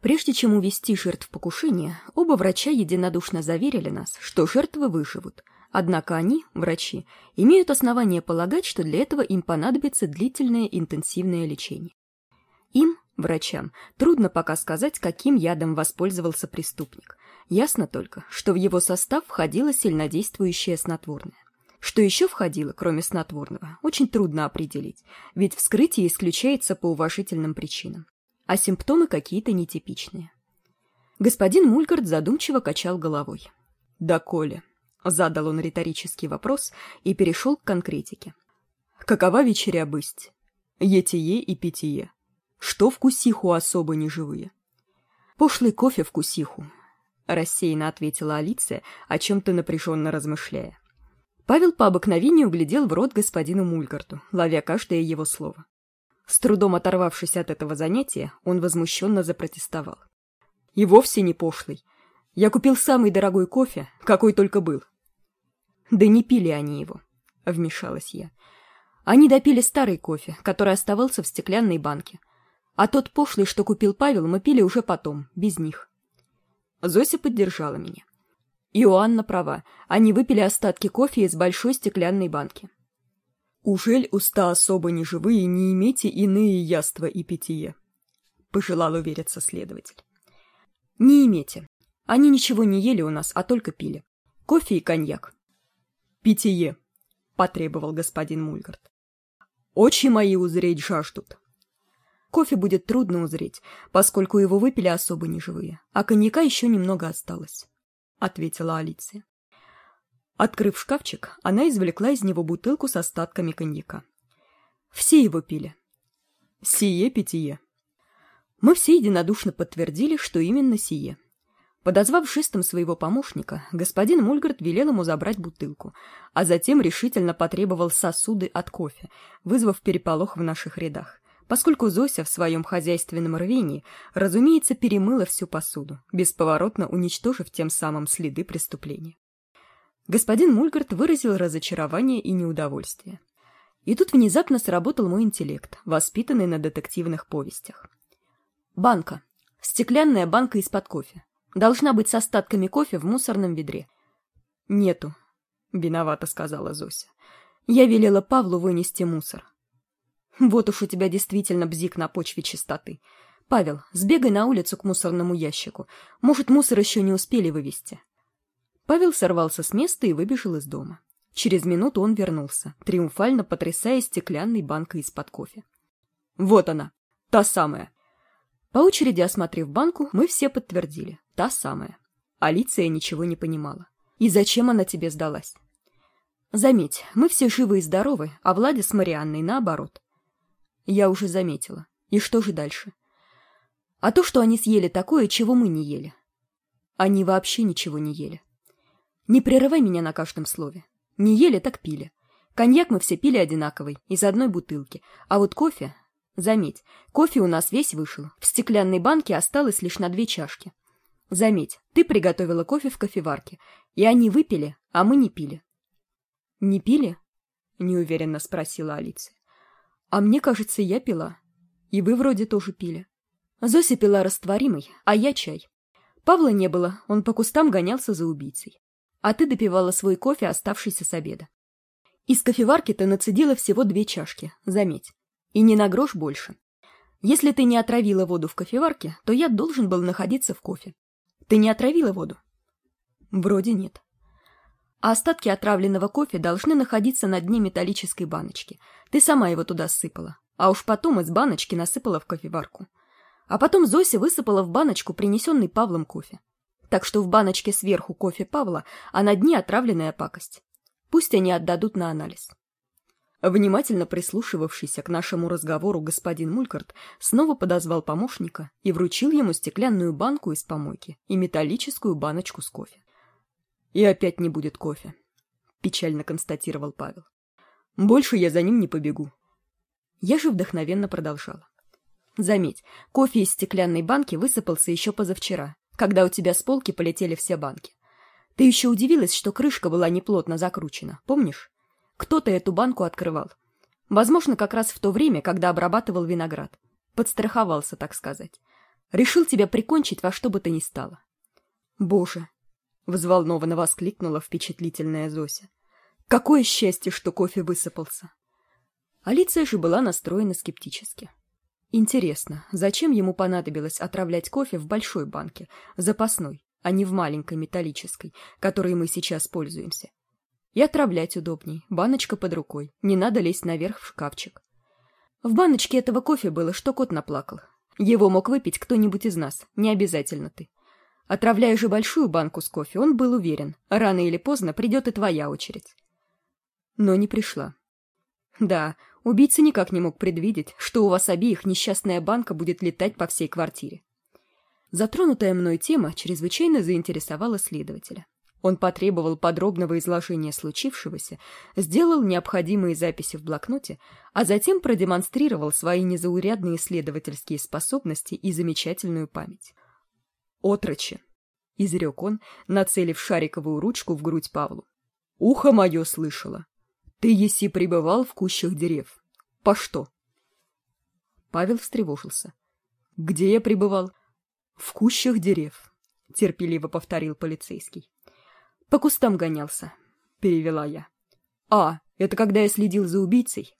Прежде чем увести жертв в покушение, оба врача единодушно заверили нас, что жертвы выживут. Однако они, врачи, имеют основания полагать, что для этого им понадобится длительное интенсивное лечение. Им, врачам, трудно пока сказать, каким ядом воспользовался преступник. Ясно только, что в его состав входило сильнодействующее снотворное. Что еще входило, кроме снотворного, очень трудно определить, ведь вскрытие исключается по уважительным причинам а симптомы какие-то нетипичные. Господин Мульгард задумчиво качал головой. «Да, Коля», — задал он риторический вопрос и перешел к конкретике. «Какова вечеря бысть? Етие и питье. Что вкусиху особо неживые?» «Пошлый кофе вкусиху», — рассеянно ответила Алиция, о чем-то напряженно размышляя. Павел по обыкновению глядел в рот господину Мульгарту, ловя каждое его слово. С трудом оторвавшись от этого занятия, он возмущенно запротестовал. «И вовсе не пошлый. Я купил самый дорогой кофе, какой только был». «Да не пили они его», — вмешалась я. «Они допили старый кофе, который оставался в стеклянной банке. А тот пошлый, что купил Павел, мы пили уже потом, без них». Зося поддержала меня. Иоанна права, они выпили остатки кофе из большой стеклянной банки. «Ужель уста особо неживые не имейте иные яства и питье?» — пожелал увериться следователь. «Не имейте. Они ничего не ели у нас, а только пили. Кофе и коньяк». «Питье», — потребовал господин Мульгард. «Очи мои узреть жаждут». Кофе будет трудно узреть, поскольку его выпили особо неживые, а коньяка еще немного осталось, — ответила Алиция. Открыв шкафчик, она извлекла из него бутылку с остатками коньяка. Все его пили. Сие питье. Мы все единодушно подтвердили, что именно сие. Подозвав жестом своего помощника, господин Мульгард велел ему забрать бутылку, а затем решительно потребовал сосуды от кофе, вызвав переполох в наших рядах, поскольку Зося в своем хозяйственном рвении, разумеется, перемыла всю посуду, бесповоротно уничтожив тем самым следы преступления господин мульгарт выразил разочарование и неудовольствие. И тут внезапно сработал мой интеллект воспитанный на детективных повестях. Банка. Стеклянная банка из-под кофе. Должна быть с остатками кофе в мусорном ведре. Нету виновато сказала зося. Я велела павлу вынести мусор. Вот уж у тебя действительно бзик на почве чистоты. Павел сбегай на улицу к мусорному ящику. Может мусор еще не успели вывести павел сорвался с места и выбежал из дома. Через минуту он вернулся триумфально потрясая стеклянной банкой из под кофе. Вот она та самая по очереди осмотрев банку мы все подтвердили та самая. Алиция ничего не понимала. И зачем она тебе сдалась? Заметь мы все живы и здоровы а владя с марианной наоборот я уже заметила. И что же дальше? А то что они съели такое чего мы не ели они вообще ничего не ели не прерывай меня на каждом слове. Не ели так пили. Коньяк мы все пили одинаковый из одной бутылки. А вот кофе заметь кофе у нас весь вышел. В стеклянной банке осталось лишь на две чашки. Заметь ты приготовила кофе в кофеварке. И они выпили а мы не пили. Не пили? Неуверенно спросила алиция а мне кажется я пила. И вы вроде тоже пили. Зося пила растворимый а я чай. Павла не было он по кустам гонялся за убийцей а ты допивала свой кофе оставшийся с обеда. Из кофеварки ты нацедила всего две чашки заметь и не на грош больше. Если ты не отравила воду в кофеварке то я должен был находиться в кофе. Ты не отравила воду? Вроде нет. А остатки отравленного кофе должны находиться на дне металлической баночки. Ты сама его туда сыпала а уж потом из баночки насыпала в кофеварку. А потом зося высыпала в баночку принесенный павлом кофе так что в баночке сверху кофе Павла, а на дне отравленная пакость. Пусть они отдадут на анализ. Внимательно прислушивавшийся к нашему разговору господин Мулькарт снова подозвал помощника и вручил ему стеклянную банку из помойки и металлическую баночку с кофе. «И опять не будет кофе», — печально констатировал Павел. «Больше я за ним не побегу». Я же вдохновенно продолжала. «Заметь, кофе из стеклянной банки высыпался еще позавчера, когда у тебя с полки полетели все банки. Ты еще удивилась, что крышка была неплотно закручена, помнишь? Кто-то эту банку открывал. Возможно, как раз в то время, когда обрабатывал виноград. Подстраховался, так сказать. Решил тебя прикончить во что бы то ни стало. Боже! Взволнованно воскликнула впечатлительная Зося. Какое счастье, что кофе высыпался! Алиция же была настроена скептически. Интересно, зачем ему понадобилось отравлять кофе в большой банке, запасной, а не в маленькой металлической, которой мы сейчас пользуемся? И отравлять удобней, баночка под рукой, не надо лезть наверх в шкафчик. В баночке этого кофе было, что кот наплакал. Его мог выпить кто-нибудь из нас, не обязательно ты. Отравляя же большую банку с кофе, он был уверен, рано или поздно придет и твоя очередь. Но не пришла. Да, убийца никак не мог предвидеть, что у вас обеих несчастная банка будет летать по всей квартире. Затронутая мной тема чрезвычайно заинтересовала следователя. Он потребовал подробного изложения случившегося, сделал необходимые записи в блокноте, а затем продемонстрировал свои незаурядные исследовательские способности и замечательную память. «Отрочи!» — изрек он, нацелив шариковую ручку в грудь Павлу. «Ухо мое слышало. Ты еси пребывал в кущах дерев. По что?» Павел встревожился. «Где я пребывал?» «В кущах дерев», — терпеливо повторил полицейский. По кустам гонялся, перевела я. А, это когда я следил за убийцей.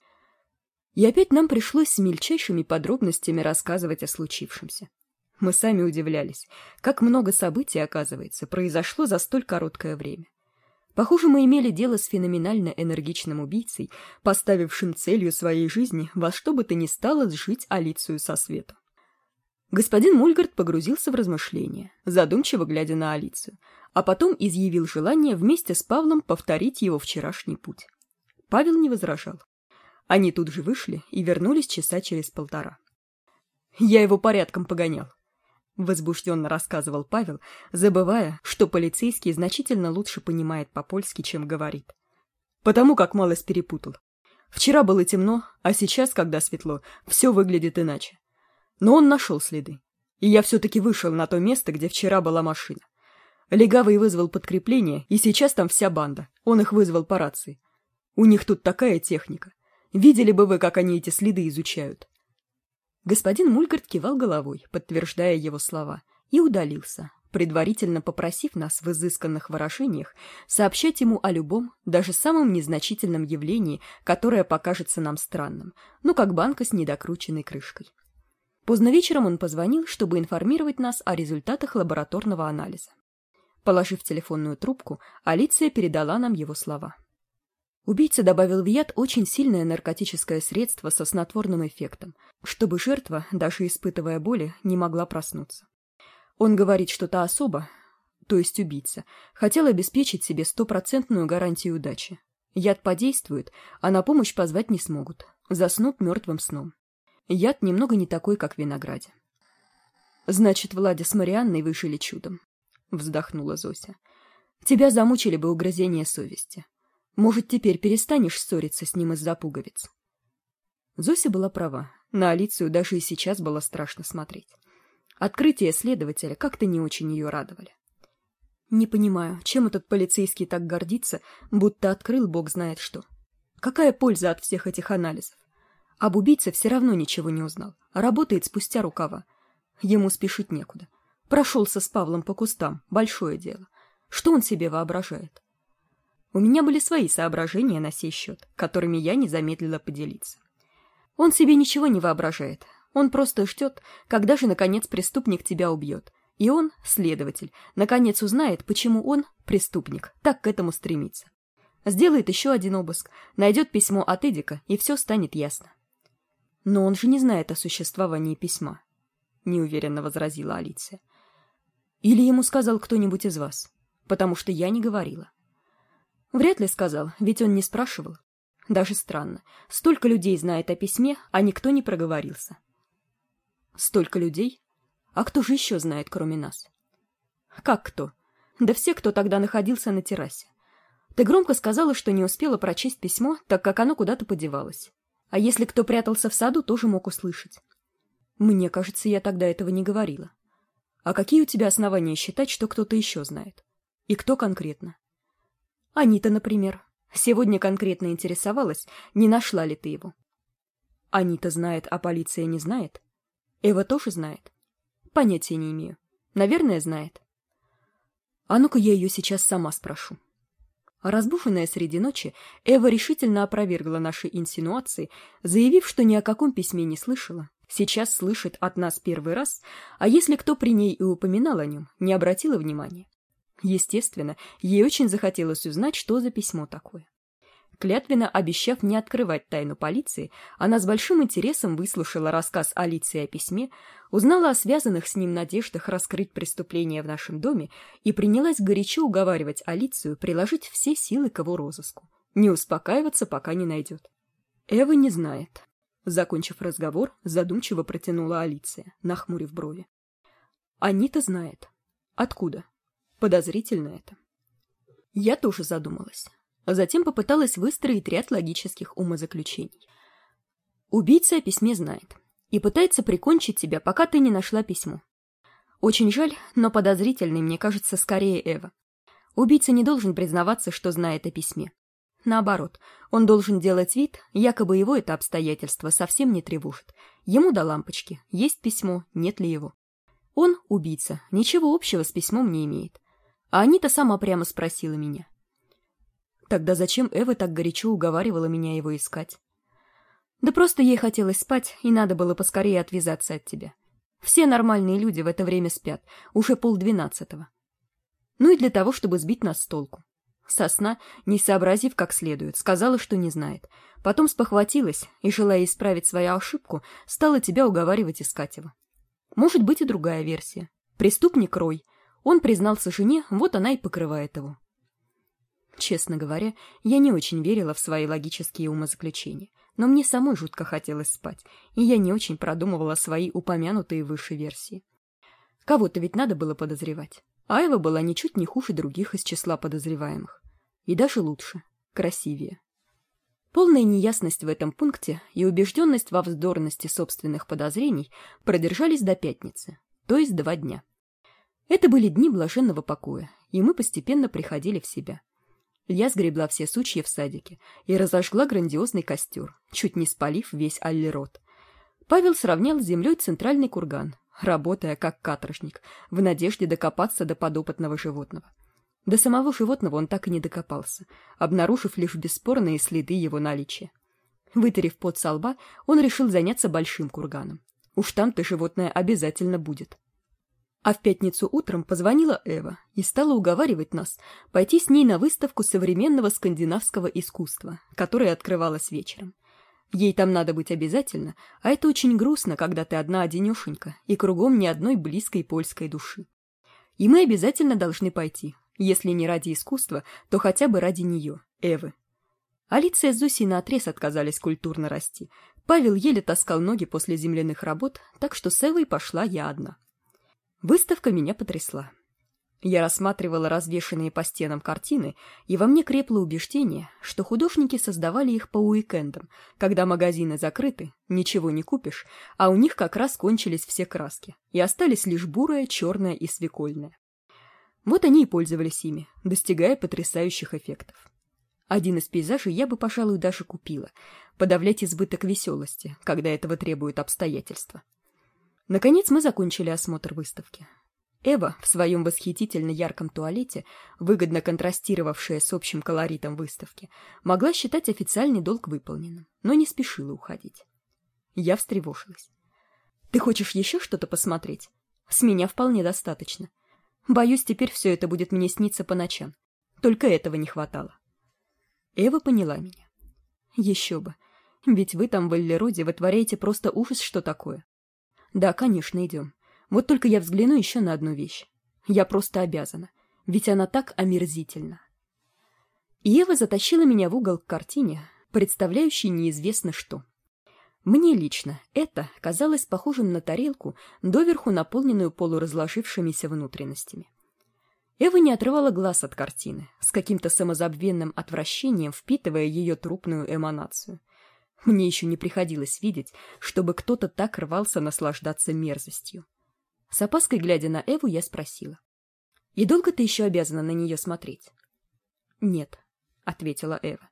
И опять нам пришлось с мельчайшими подробностями рассказывать о случившемся. Мы сами удивлялись, как много событий, оказывается, произошло за столь короткое время. Похоже, мы имели дело с феноменально энергичным убийцей, поставившим целью своей жизни во что бы то ни стало сжить Алицию со свету. Господин Мульгард погрузился в размышления, задумчиво глядя на Алицию, а потом изъявил желание вместе с Павлом повторить его вчерашний путь. Павел не возражал. Они тут же вышли и вернулись часа через полтора. «Я его порядком погонял», — возбужденно рассказывал Павел, забывая, что полицейский значительно лучше понимает по-польски, чем говорит. «Потому как малость перепутал. Вчера было темно, а сейчас, когда светло, все выглядит иначе. Но он нашел следы, и я все-таки вышел на то место, где вчера была машина. Легавый вызвал подкрепление, и сейчас там вся банда. Он их вызвал по рации. У них тут такая техника. Видели бы вы, как они эти следы изучают. Господин Мулькарт кивал головой, подтверждая его слова, и удалился, предварительно попросив нас в изысканных выражениях сообщать ему о любом, даже самом незначительном явлении, которое покажется нам странным, ну как банка с недокрученной крышкой. Поздно вечером он позвонил, чтобы информировать нас о результатах лабораторного анализа. Положив телефонную трубку, Алиция передала нам его слова. Убийца добавил в яд очень сильное наркотическое средство со снотворным эффектом, чтобы жертва, даже испытывая боли, не могла проснуться. Он говорит, что та особа, то есть убийца, хотел обеспечить себе стопроцентную гарантию удачи. Яд подействует, а на помощь позвать не смогут. Заснут мертвым сном. Яд немного не такой, как в винограде. Значит, Владя с Марианной выжили чудом. — вздохнула Зося. «Тебя замучили бы угрызения совести. Может, теперь перестанешь ссориться с ним из-за пуговиц?» Зося была права. На Алицию даже и сейчас было страшно смотреть. Открытия следователя как-то не очень ее радовали. Не понимаю, чем этот полицейский так гордится, будто открыл бог знает что. Какая польза от всех этих анализов? Об убийце все равно ничего не узнал, работает спустя рукава. Ему спешить некуда. Прошелся с Павлом по кустам. Большое дело. Что он себе воображает? У меня были свои соображения на сей счет, которыми я не замедлила поделиться. Он себе ничего не воображает. Он просто ждет, когда же, наконец, преступник тебя убьет. И он, следователь, наконец узнает, почему он, преступник, так к этому стремится. Сделает еще один обыск, найдет письмо от Эдика, и все станет ясно. Но он же не знает о существовании письма, — неуверенно возразила Алиция. Или ему сказал кто-нибудь из вас? Потому что я не говорила. Вряд ли сказал, ведь он не спрашивал. Даже странно. Столько людей знает о письме, а никто не проговорился. Столько людей? А кто же еще знает, кроме нас? Как кто? Да все, кто тогда находился на террасе. Ты громко сказала, что не успела прочесть письмо, так как оно куда-то подевалось. А если кто прятался в саду, тоже мог услышать. Мне кажется, я тогда этого не говорила. А какие у тебя основания считать, что кто-то еще знает? И кто конкретно? Анита, например. Сегодня конкретно интересовалась, не нашла ли ты его. Анита знает, а полиция не знает? Эва тоже знает? понятия не имею наверное знает а ну ка я ее сейчас сама спрошу разбуженная среди ночи эва решительно опровергла наши инсинуации заявив что ни о каком письме не слышала сейчас слышит от нас первый раз а если кто при ней и упоминал о нем не обратила внимания естественно ей очень захотелось узнать что за письмо такое Клятвенно обещав не открывать тайну полиции, она с большим интересом выслушала рассказ Алиции о письме, узнала о связанных с ним надеждах раскрыть преступление в нашем доме и принялась горячо уговаривать Алицию приложить все силы к его розыску, не успокаиваться, пока не найдет. Эва не знает. Закончив разговор, задумчиво протянула Алиция, нахмурив брови. Анита знает. Откуда? Подозрительно это. Я тоже задумалась а затем попыталась выстроить ряд логических умозаключений. Убийца о письме знает и пытается прикончить тебя, пока ты не нашла письмо. Очень жаль, но подозрительной, мне кажется, скорее Эва. Убийца не должен признаваться, что знает о письме. Наоборот, он должен делать вид, якобы его это обстоятельство совсем не тревожит. Ему до лампочки, есть письмо, нет ли его. Он, убийца, ничего общего с письмом не имеет. А Анита сама прямо спросила меня. Тогда зачем Эва так горячо уговаривала меня его искать? Да просто ей хотелось спать, и надо было поскорее отвязаться от тебя. Все нормальные люди в это время спят, уже полдвенадцатого. Ну и для того, чтобы сбить нас с толку. Сосна, не сообразив как следует, сказала, что не знает. Потом спохватилась и, желая исправить свою ошибку, стала тебя уговаривать искать его. Может быть и другая версия. Преступник Рой. Он признался жене, вот она и покрывает его. Честно говоря, я не очень верила в свои логические умозаключения, но мне самой жутко хотелось спать, и я не очень продумывала свои упомянутые выше версии. Кого-то ведь надо было подозревать. Айва была ничуть не хуже других из числа подозреваемых. И даже лучше, красивее. Полная неясность в этом пункте и убежденность во вздорности собственных подозрений продержались до пятницы, то есть два дня. Это были дни блаженного покоя, и мы постепенно приходили в себя. Я сгребла все сучья в садике и разожгла грандиозный костер, чуть не спалив весь аллерот. Павел сравнял с землей центральный курган, работая как каторжник, в надежде докопаться до подопытного животного. До самого животного он так и не докопался, обнаружив лишь бесспорные следы его наличия. Вытерев пот со лба, он решил заняться большим курганом. Уж там-то животное обязательно будет. А в пятницу утром позвонила Эва и стала уговаривать нас пойти с ней на выставку современного скандинавского искусства, которая открывалась вечером. Ей там надо быть обязательно, а это очень грустно, когда ты одна-одинешенька и кругом ни одной близкой польской души. И мы обязательно должны пойти, если не ради искусства, то хотя бы ради нее, Эвы. Алиция с Зосей наотрез отказались культурно расти. Павел еле таскал ноги после земляных работ, так что с Эвой пошла я одна. Выставка меня потрясла. Я рассматривала развешанные по стенам картины, и во мне крепло убеждение, что художники создавали их по уикендам, когда магазины закрыты, ничего не купишь, а у них как раз кончились все краски, и остались лишь бурая, черная и свекольная. Вот они и пользовались ими, достигая потрясающих эффектов. Один из пейзажей я бы, пожалуй, даже купила, подавлять избыток веселости, когда этого требуют обстоятельства. Наконец мы закончили осмотр выставки. Эва в своем восхитительно ярком туалете, выгодно контрастировавшая с общим колоритом выставки, могла считать официальный долг выполненным, но не спешила уходить. Я встревожилась. «Ты хочешь еще что-то посмотреть? С меня вполне достаточно. Боюсь, теперь все это будет мне сниться по ночам. Только этого не хватало». Эва поняла меня. «Еще бы. Ведь вы там в Эллероде вытворяете просто ужас, что такое. Да, конечно, идем. Вот только я взгляну еще на одну вещь. Я просто обязана. Ведь она так омерзительна. Ева затащила меня в угол к картине, представляющей неизвестно что. Мне лично это казалось похожим на тарелку, доверху наполненную полуразложившимися внутренностями. Эва не отрывала глаз от картины, с каким-то самозабвенным отвращением впитывая ее трупную эманацию. Мне еще не приходилось видеть, чтобы кто-то так рвался наслаждаться мерзостью. С опаской глядя на Эву, я спросила. «И долго ты еще обязана на нее смотреть?» «Нет», — ответила Эва.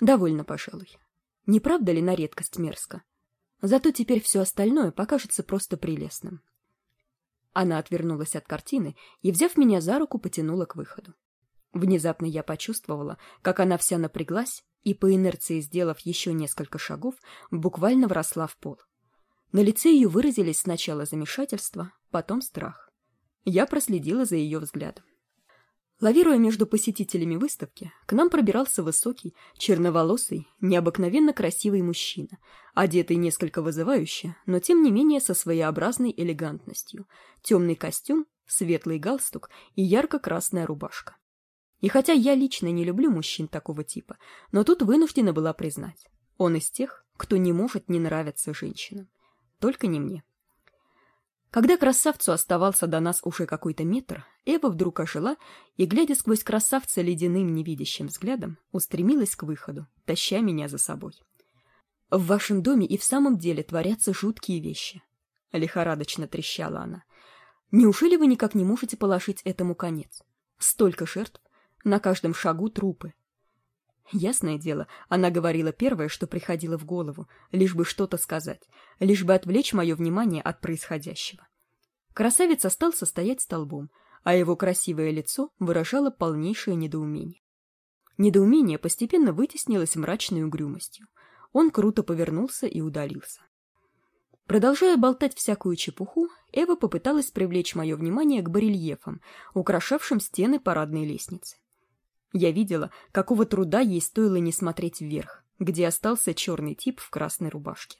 «Довольно, пожалуй. Не правда ли на редкость мерзко? Зато теперь все остальное покажется просто прелестным». Она отвернулась от картины и, взяв меня за руку, потянула к выходу. Внезапно я почувствовала, как она вся напряглась и, по инерции сделав еще несколько шагов, буквально вросла в пол. На лице ее выразились сначала замешательство, потом страх. Я проследила за ее взглядом. Лавируя между посетителями выставки, к нам пробирался высокий, черноволосый, необыкновенно красивый мужчина, одетый несколько вызывающе, но тем не менее со своеобразной элегантностью. Темный костюм, светлый галстук и ярко-красная рубашка. И хотя я лично не люблю мужчин такого типа, но тут вынуждена была признать, он из тех, кто не может не нравиться женщинам. Только не мне. Когда красавцу оставался до нас уже какой-то метр, Эва вдруг ожила и, глядя сквозь красавца ледяным невидящим взглядом, устремилась к выходу, таща меня за собой. «В вашем доме и в самом деле творятся жуткие вещи», — лихорадочно трещала она. «Неужели вы никак не можете положить этому конец? Столько жертв, на каждом шагу трупы». Ясное дело, она говорила первое, что приходило в голову, лишь бы что-то сказать, лишь бы отвлечь мое внимание от происходящего. Красавец остался стоять столбом, а его красивое лицо выражало полнейшее недоумение. Недоумение постепенно вытеснилось мрачной угрюмостью. Он круто повернулся и удалился. Продолжая болтать всякую чепуху, Эва попыталась привлечь мое внимание к барельефам, украшавшим стены парадной лестницы. Я видела, какого труда ей стоило не смотреть вверх, где остался черный тип в красной рубашке.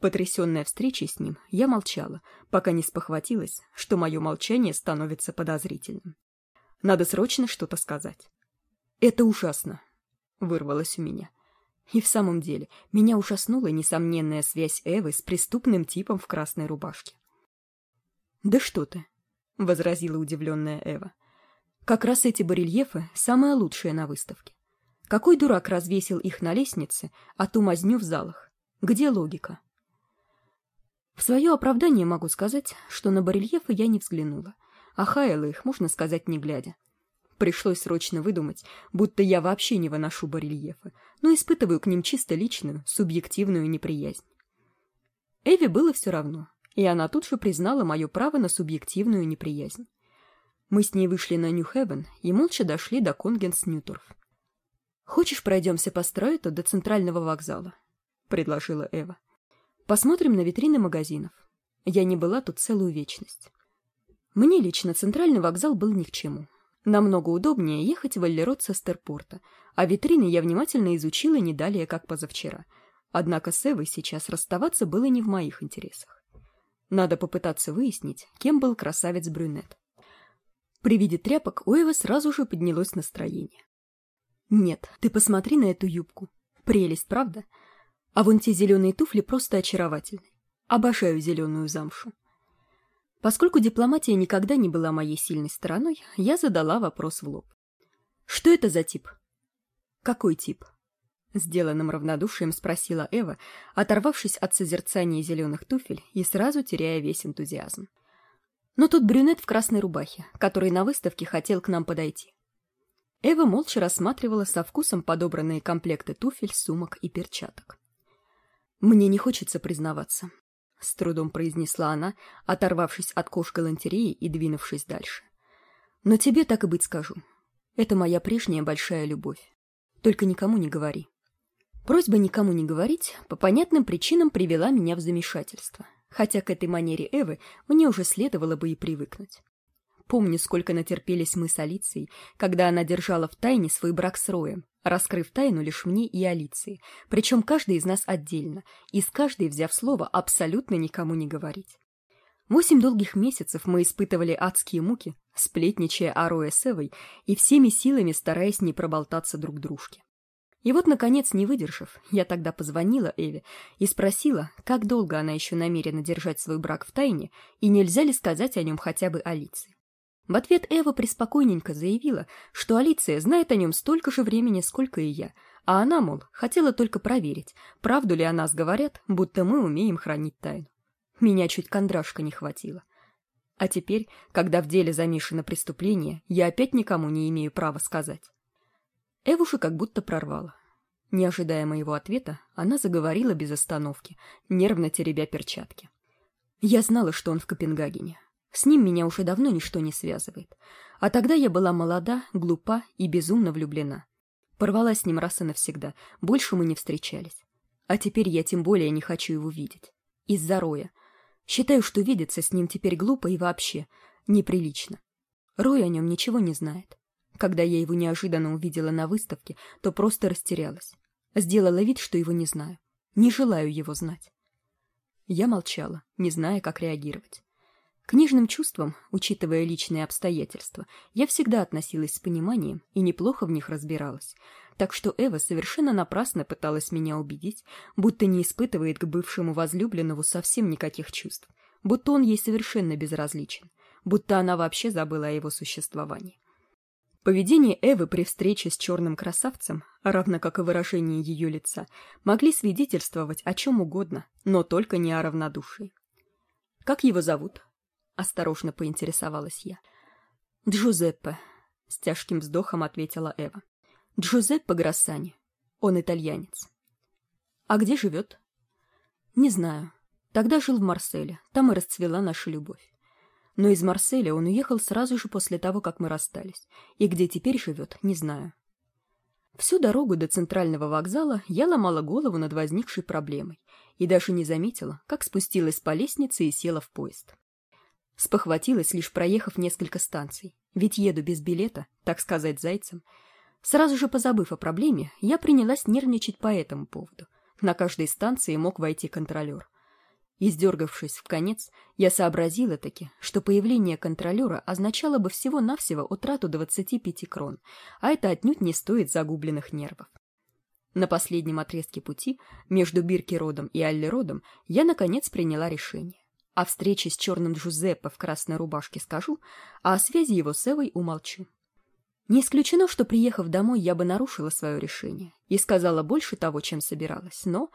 Потрясенная встречей с ним, я молчала, пока не спохватилась, что мое молчание становится подозрительным. Надо срочно что-то сказать. «Это ужасно», — вырвалось у меня. И в самом деле, меня ужаснула несомненная связь Эвы с преступным типом в красной рубашке. «Да что ты», — возразила удивленная Эва. Как раз эти барельефы – самые лучшие на выставке. Какой дурак развесил их на лестнице, а ту мазню в залах? Где логика? В свое оправдание могу сказать, что на барельефы я не взглянула, а хаяла их, можно сказать, не глядя. Пришлось срочно выдумать, будто я вообще не выношу барельефы, но испытываю к ним чисто личную, субъективную неприязнь. Эви было все равно, и она тут же признала мое право на субъективную неприязнь. Мы с ней вышли на Нью-Хевен и молча дошли до Конгенс-Ньюторф. «Хочешь, пройдемся по Стройту до центрального вокзала?» — предложила Эва. «Посмотрим на витрины магазинов. Я не была тут целую вечность». Мне лично центральный вокзал был ни к чему. Намного удобнее ехать в Аллерот с Эстерпорта, а витрины я внимательно изучила не далее, как позавчера. Однако с Эвой сейчас расставаться было не в моих интересах. Надо попытаться выяснить, кем был красавец-брюнет. При виде тряпок у Эвы сразу же поднялось настроение. «Нет, ты посмотри на эту юбку. Прелесть, правда? А вон те зеленые туфли просто очаровательны. Обожаю зеленую замшу». Поскольку дипломатия никогда не была моей сильной стороной, я задала вопрос в лоб. «Что это за тип?» «Какой тип?» Сделанным равнодушием спросила Эва, оторвавшись от созерцания зеленых туфель и сразу теряя весь энтузиазм. Но тут брюнет в красной рубахе, который на выставке хотел к нам подойти. Эва молча рассматривала со вкусом подобранные комплекты туфель, сумок и перчаток. «Мне не хочется признаваться», — с трудом произнесла она, оторвавшись от кош галантереи и двинувшись дальше. «Но тебе так и быть скажу. Это моя прежняя большая любовь. Только никому не говори». Просьба никому не говорить по понятным причинам привела меня в замешательство хотя к этой манере Эвы мне уже следовало бы и привыкнуть. Помню, сколько натерпелись мы с Алицией, когда она держала в тайне свой брак с Роем, раскрыв тайну лишь мне и Алиции, причем каждый из нас отдельно, и с каждой, взяв слово, абсолютно никому не говорить. Восемь долгих месяцев мы испытывали адские муки, сплетничая о Рое с Эвой и всеми силами стараясь не проболтаться друг дружке. И вот, наконец, не выдержав, я тогда позвонила Эве и спросила, как долго она еще намерена держать свой брак в тайне и нельзя ли сказать о нем хотя бы Алиции. В ответ Эва преспокойненько заявила, что Алиция знает о нем столько же времени, сколько и я, а она, мол, хотела только проверить, правду ли о нас говорят, будто мы умеем хранить тайну. Меня чуть кондрашка не хватило. А теперь, когда в деле замешано преступление, я опять никому не имею права сказать. Эвуша как будто прорвала. Не ожидая моего ответа, она заговорила без остановки, нервно теребя перчатки. Я знала, что он в Копенгагене. С ним меня уже давно ничто не связывает. А тогда я была молода, глупа и безумно влюблена. Порвала с ним раз и навсегда, больше мы не встречались. А теперь я тем более не хочу его видеть. Из-за Роя. Считаю, что видеться с ним теперь глупо и вообще неприлично. Рой о нем ничего не знает. Когда я его неожиданно увидела на выставке, то просто растерялась. Сделала вид, что его не знаю. Не желаю его знать. Я молчала, не зная, как реагировать. К нежным чувствам, учитывая личные обстоятельства, я всегда относилась с пониманием и неплохо в них разбиралась, так что Эва совершенно напрасно пыталась меня убедить, будто не испытывает к бывшему возлюбленному совсем никаких чувств, будто он ей совершенно безразличен, будто она вообще забыла о его существовании. Поведение Эвы при встрече с черным красавцем, равно как и выражение ее лица, могли свидетельствовать о чем угодно, но только не о равнодушии. «Как его зовут?» — осторожно поинтересовалась я. «Джузеппе», — с тяжким вздохом ответила Эва. «Джузеппе Грассани. Он итальянец». «А где живет?» «Не знаю. Тогда жил в Марселе. Там и расцвела наша любовь но из Марселя он уехал сразу же после того, как мы расстались, и где теперь живет, не знаю. Всю дорогу до центрального вокзала я ломала голову над возникшей проблемой и даже не заметила, как спустилась по лестнице и села в поезд. Спохватилась, лишь проехав несколько станций, ведь еду без билета, так сказать, зайцем. Сразу же позабыв о проблеме, я принялась нервничать по этому поводу. На каждой станции мог войти контролер. Издергавшись в конец, я сообразила таки, что появление контролера означало бы всего-навсего утрату 25 крон, а это отнюдь не стоит загубленных нервов. На последнем отрезке пути, между Биркеродом и Аллеродом, я, наконец, приняла решение. О встрече с черным Джузеппе в красной рубашке скажу, а о связи его с Эвой умолчу. Не исключено, что, приехав домой, я бы нарушила свое решение и сказала больше того, чем собиралась, но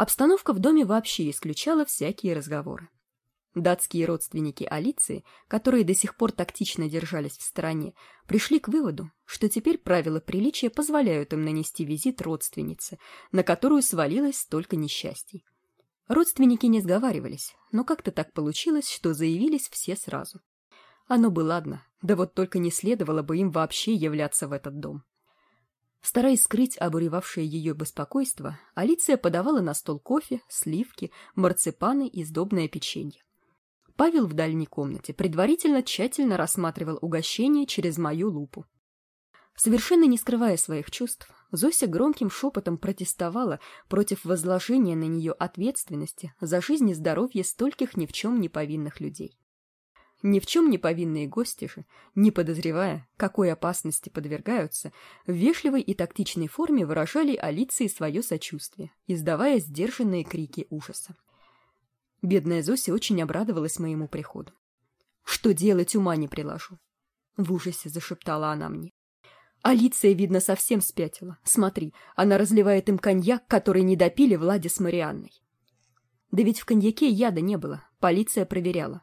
Обстановка в доме вообще исключала всякие разговоры. Датские родственники Алиции, которые до сих пор тактично держались в стороне, пришли к выводу, что теперь правила приличия позволяют им нанести визит родственнице, на которую свалилось столько несчастий. Родственники не сговаривались, но как-то так получилось, что заявились все сразу. Оно бы ладно, да вот только не следовало бы им вообще являться в этот дом. Стараясь скрыть обуревавшее ее беспокойство, Алиция подавала на стол кофе, сливки, марципаны и сдобное печенье. Павел в дальней комнате предварительно тщательно рассматривал угощение через мою лупу. Совершенно не скрывая своих чувств, Зося громким шепотом протестовала против возложения на нее ответственности за жизнь и здоровье стольких ни в чем не повинных людей. Ни в чем не повинные гости же, не подозревая, какой опасности подвергаются, в вежливой и тактичной форме выражали Алиции свое сочувствие, издавая сдержанные крики ужаса. Бедная Зося очень обрадовалась моему приходу. «Что делать, ума не приложу!» В ужасе зашептала она мне. Алиция, видно, совсем спятила. Смотри, она разливает им коньяк, который не допили Влади с Марианной. Да ведь в коньяке яда не было, полиция проверяла.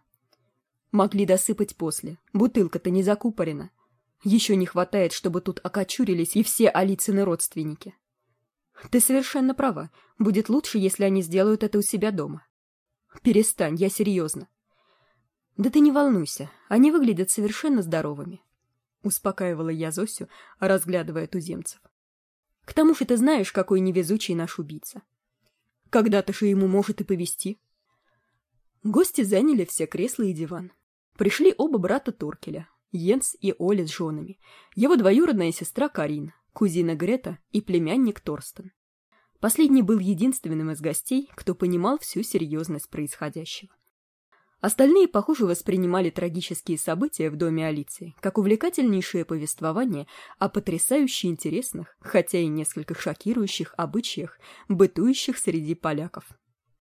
Могли досыпать после. Бутылка-то не закупорена. Еще не хватает, чтобы тут окочурились и все Алицыны родственники. Ты совершенно права. Будет лучше, если они сделают это у себя дома. Перестань, я серьезно. Да ты не волнуйся, они выглядят совершенно здоровыми. Успокаивала я Зосю, разглядывая туземцев. К тому же ты знаешь, какой невезучий наш убийца. Когда-то же ему может и повести. Гости заняли все кресла и диван. Пришли оба брата Торкеля, Йенс и Оли с женами, его двоюродная сестра Карин, кузина Грета и племянник Торстен. Последний был единственным из гостей, кто понимал всю серьезность происходящего. Остальные, похоже, воспринимали трагические события в доме Алиции как увлекательнейшее повествование о потрясающе интересных, хотя и несколько шокирующих обычаях, бытующих среди поляков.